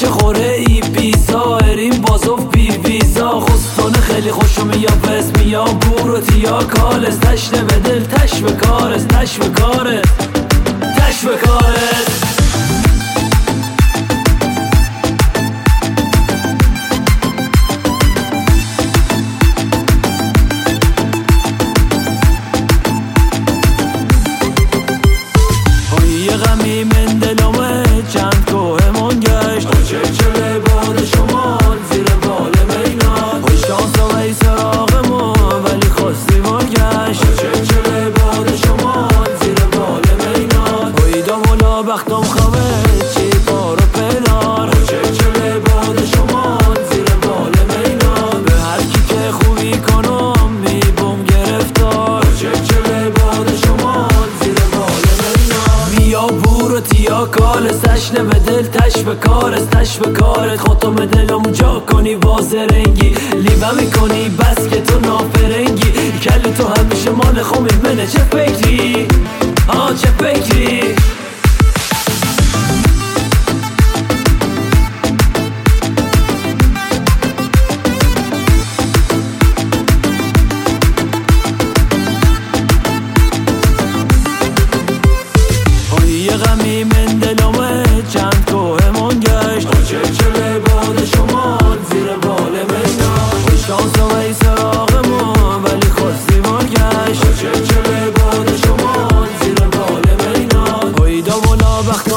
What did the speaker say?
چه خوره ای بیسا اریم بازوف بی ویزا. خستانه خیلی خوشو میا پس میا بورو تیا کالس تشنه به دل تش به کارس تش به کارس تش به بختم خواه چی پارو پنار چه چه باد شمال زیر بال مینا به هر کی که خوبی کنم میبوم گرفتار. چه چه باد شمال زیر بال مینا بیا بور و تیا کال سشنه به دل تش به کارست تش به کارت به دلم جا کنی واسه رنگی لیبه می‌کنی بس که تو نافرنگی. کلی تو همیشه مال خومی منه چه فکری؟ یه غمی من دلمه چند کوه من گشت. چه چه باد شمال زیر بال مینا. خوش شانس و ای سراغمون ولی خواستی مار گشت. چه چه باد شمال زیر بال ولا وقت